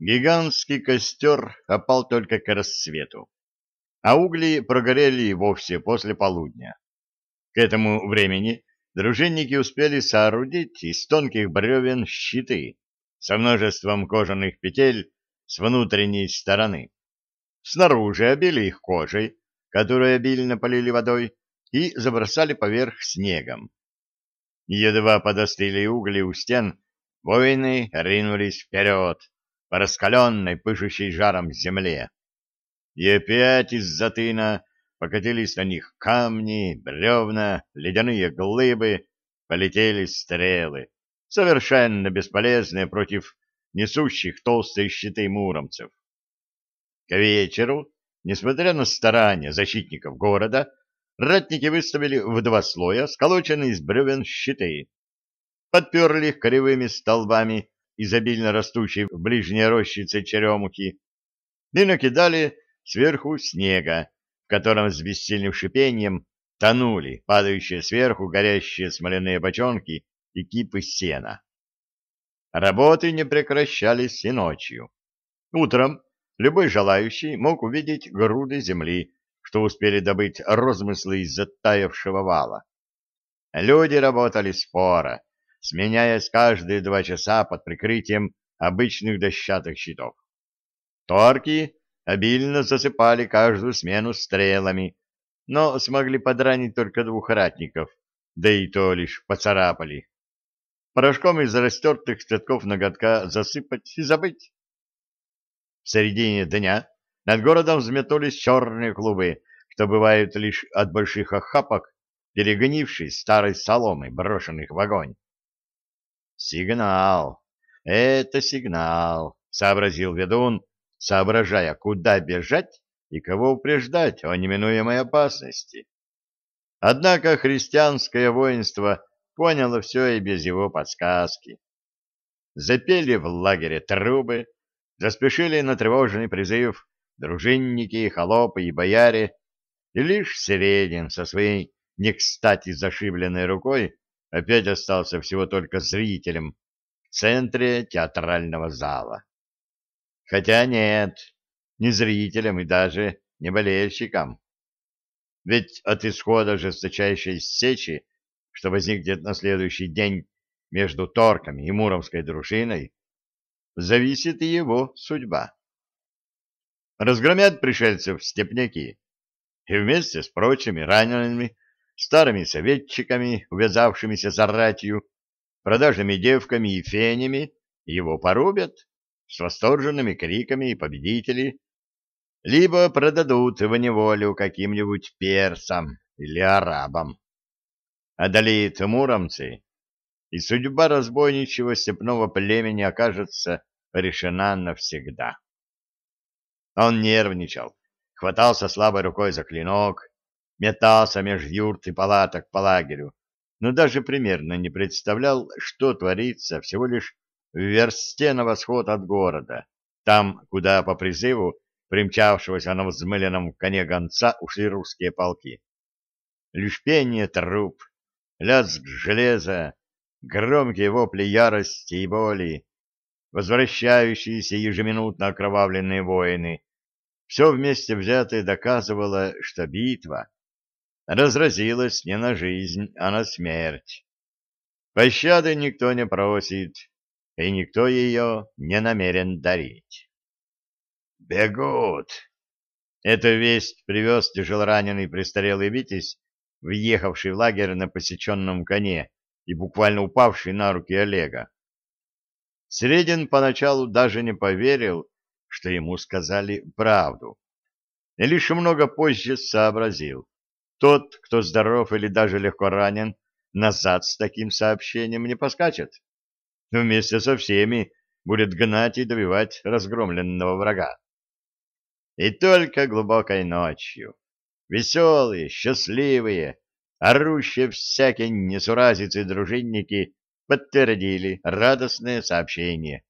Гигантский костер опал только к рассвету, а угли прогорели и вовсе после полудня. К этому времени дружинники успели соорудить из тонких бревен щиты со множеством кожаных петель с внутренней стороны. Снаружи обили их кожей, которую обильно полили водой, и забросали поверх снегом. Едва подостыли угли у стен, воины ринулись вперед, по раскаленной, пышущей жаром земле. И опять из-за тына покатились на них камни, бревна, ледяные глыбы, полетели стрелы, совершенно бесполезные против несущих толстые щиты муромцев. К вечеру, несмотря на старания защитников города, ратники выставили в два слоя сколоченные из бревен щиты, подперли их кривыми столбами изобильно растущей в ближней рощице черемухи, и накидали сверху снега, в котором с бессильным шипением тонули падающие сверху горящие смоляные бочонки и кипы сена. Работы не прекращались и ночью. Утром любой желающий мог увидеть груды земли, что успели добыть розмыслы из затаявшего вала. Люди работали споро, сменяясь каждые два часа под прикрытием обычных дощатых щитов. Торки обильно засыпали каждую смену стрелами, но смогли подранить только двух ратников, да и то лишь поцарапали. Порошком из растертых цветков ноготка засыпать и забыть. В середине дня над городом взметнулись черные клубы, что бывают лишь от больших охапок, перегонившей старой соломы, брошенных в огонь. Сигнал. Это сигнал, сообразил ведун, соображая, куда бежать и кого упреждать о неминуемой опасности. Однако христианское воинство поняло все и без его подсказки. Запели в лагере трубы, заспешили на тревожный призыв дружинники, холопы и бояре, и лишь Середин со своей не кстати зашибленной рукой опять остался всего только зрителем в центре театрального зала. Хотя нет, не зрителем и даже не болельщиком. Ведь от исхода жесточайшей сечи, что возникнет на следующий день между торками и муромской дружиной, зависит и его судьба. Разгромят пришельцев степняки, и вместе с прочими ранеными старыми советчиками, увязавшимися за ратью, продажными девками и фенями, его порубят с восторженными криками победители, либо продадут в неволю каким-нибудь персам или арабам. Одолеет муромцы, и судьба разбойничьего степного племени окажется решена навсегда. Он нервничал, хватался слабой рукой за клинок, метался меж юрт и палаток по лагерю, но даже примерно не представлял, что творится всего лишь в версте на восход от города, там, куда по призыву примчавшегося на взмыленном коне гонца ушли русские полки. Лишь пение труп, лязг железа, громкие вопли ярости и боли, возвращающиеся ежеминутно окровавленные воины, все вместе взятое доказывало, что битва разразилась не на жизнь, а на смерть. Пощады никто не просит, и никто ее не намерен дарить. «Бегут!» Эту весть привез тяжелораненый престарелый Витязь, въехавший в лагерь на посеченном коне и буквально упавший на руки Олега. Средин поначалу даже не поверил, что ему сказали правду, и лишь много позже сообразил. Тот, кто здоров или даже легко ранен, назад с таким сообщением не поскачет. Вместе со всеми будет гнать и добивать разгромленного врага. И только глубокой ночью, веселые, счастливые, орущие всякие несуразицы дружинники подтвердили радостное сообщение.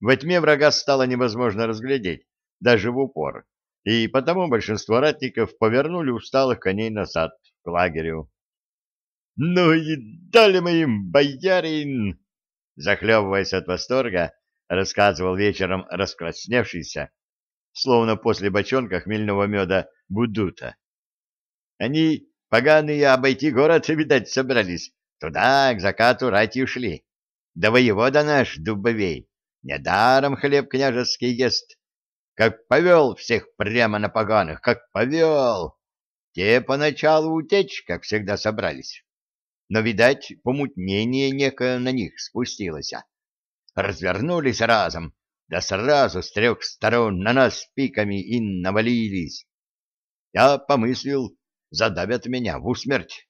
Во тьме врага стало невозможно разглядеть, даже в упор и потому большинство ратников повернули усталых коней назад к лагерю. — Ну и дали мы им, боярин! Захлебываясь от восторга, рассказывал вечером раскрасневшийся, словно после бочонка хмельного меда Будута. Они, поганые, обойти город, видать, собрались. Туда, к закату, рати ушли. Да воевода наш, Дубовей, недаром хлеб княжеский ест. Как повел всех прямо на поганых, как повел. Те поначалу утечь, как всегда, собрались. Но, видать, помутнение некое на них спустилось. Развернулись разом, да сразу с трех сторон на нас пиками и навалились. Я помыслил, задавят меня в усмерть.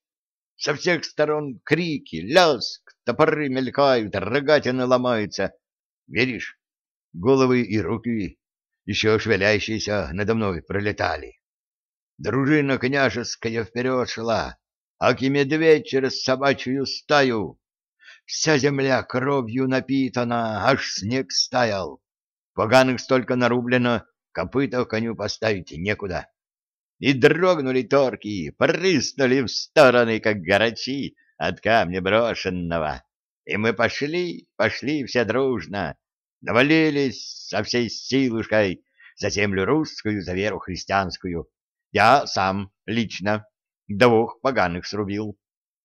Со всех сторон крики, ляск, топоры мелькают, рогатины ломаются. Веришь, головы и руки, еще шевелящиеся, надо мной пролетали. Дружина княжеская вперед шла, аки медведь через собачью стаю. Вся земля кровью напитана, аж снег стаял. Поганых столько нарублено, копыта коню поставить некуда и дрогнули торки, прыснули в стороны, как горачи от камня брошенного. И мы пошли, пошли все дружно, навалились со всей силушкой за землю русскую, за веру христианскую. Я сам лично двух поганых срубил,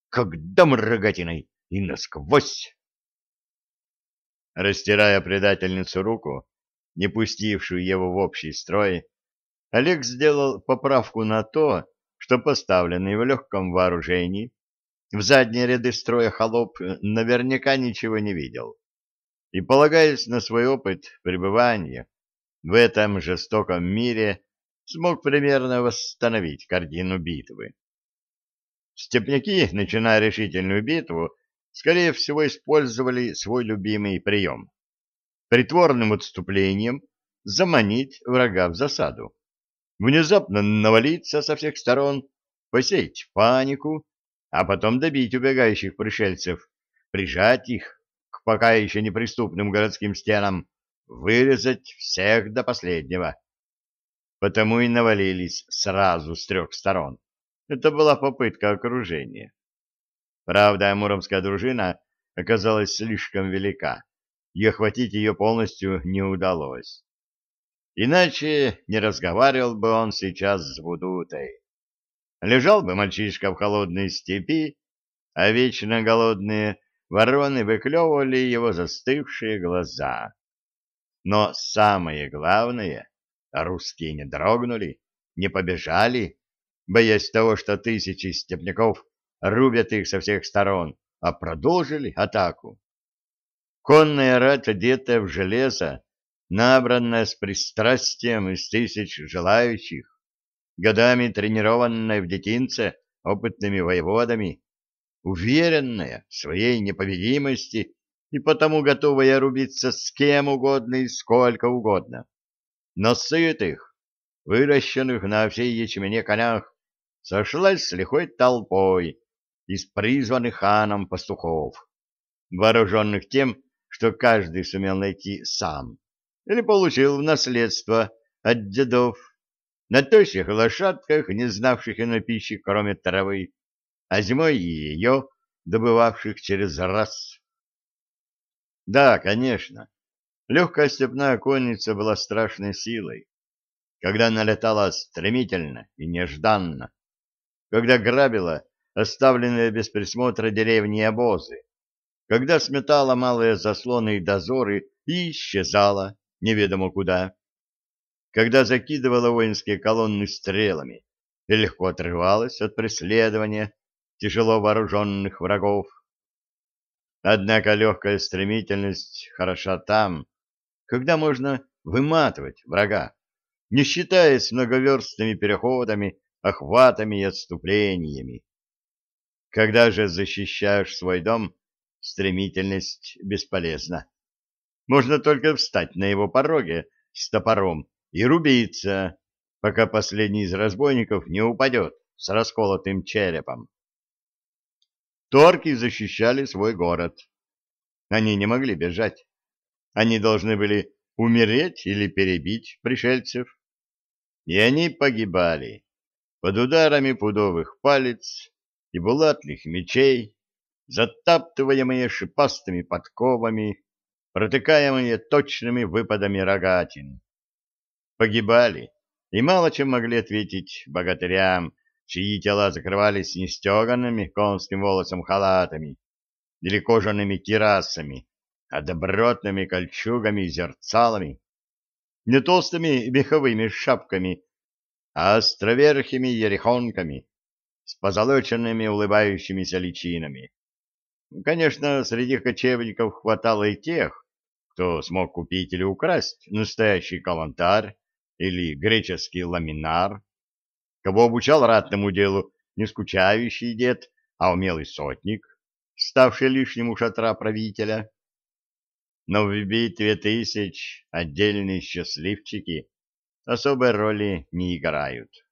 как дом рогатиной, и насквозь. Растирая предательницу руку, не пустившую его в общий строй, Олег сделал поправку на то, что поставленный в легком вооружении в задние ряды строя холоп наверняка ничего не видел. И, полагаясь на свой опыт пребывания в этом жестоком мире, смог примерно восстановить картину битвы. Степняки, начиная решительную битву, скорее всего использовали свой любимый прием — притворным отступлением заманить врага в засаду внезапно навалиться со всех сторон, посеять панику, а потом добить убегающих пришельцев, прижать их пока еще неприступным городским стенам, вырезать всех до последнего. Потому и навалились сразу с трех сторон. Это была попытка окружения. Правда, муромская дружина оказалась слишком велика, и охватить ее полностью не удалось. Иначе не разговаривал бы он сейчас с Будутой. Лежал бы мальчишка в холодной степи, а вечно голодные вороны выклевывали его застывшие глаза. Но самое главное, русские не дрогнули, не побежали, боясь того, что тысячи степняков рубят их со всех сторон, а продолжили атаку. Конная рать, одетая в железо, набранная с пристрастием из тысяч желающих, годами тренированная в детинце опытными воеводами, уверенная в своей непобедимости и потому готовая рубиться с кем угодно и сколько угодно. Но сытых, выращенных на всей ячмене конях, сошлась с лихой толпой из призванных ханом пастухов, вооруженных тем, что каждый сумел найти сам или получил в наследство от дедов, на тощих лошадках, не знавших иной пищи, кроме травы, а зимой и ее, добывавших через раз. Да, конечно, легкая степная конница была страшной силой, когда налетала стремительно и нежданно, когда грабила оставленные без присмотра деревни и обозы, когда сметала малые заслоны и дозоры и исчезала, неведомо куда, когда закидывала воинские колонны стрелами и легко отрывалась от преследования тяжело вооруженных врагов. Однако легкая стремительность хороша там, когда можно выматывать врага, не считаясь многоверстными переходами, охватами и отступлениями. Когда же защищаешь свой дом, стремительность бесполезна. Можно только встать на его пороге с топором и рубиться, пока последний из разбойников не упадет с расколотым черепом. Торки защищали свой город. Они не могли бежать. Они должны были умереть или перебить пришельцев. И они погибали под ударами пудовых палец и булатных мечей, затаптываемые шипастыми подковами протыкаемые точными выпадами рогатин. Погибали, и мало чем могли ответить богатырям, чьи тела закрывались не стеганными конским волосом халатами или кожаными кирасами, а добротными кольчугами и зерцалами, не толстыми меховыми шапками, а островерхими ерехонками с позолоченными улыбающимися личинами. Конечно, среди кочевников хватало и тех, кто смог купить или украсть настоящий калантарь или греческий ламинар, кого обучал ратному делу не скучающий дед, а умелый сотник, ставший лишним у шатра правителя. Но в битве тысяч отдельные счастливчики особой роли не играют.